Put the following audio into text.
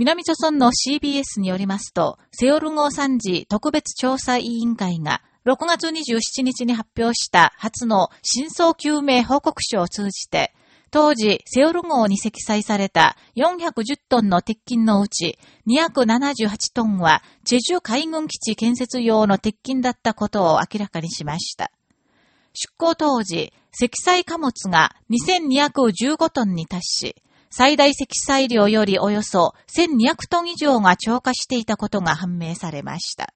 南朝村の CBS によりますと、セオル号参事特別調査委員会が6月27日に発表した初の真相究明報告書を通じて、当時、セオル号に積載された410トンの鉄筋のうち278トンは、チェジュ海軍基地建設用の鉄筋だったことを明らかにしました。出港当時、積載貨物が2215トンに達し、最大積載量よりおよそ1200トン以上が超過していたことが判明されました。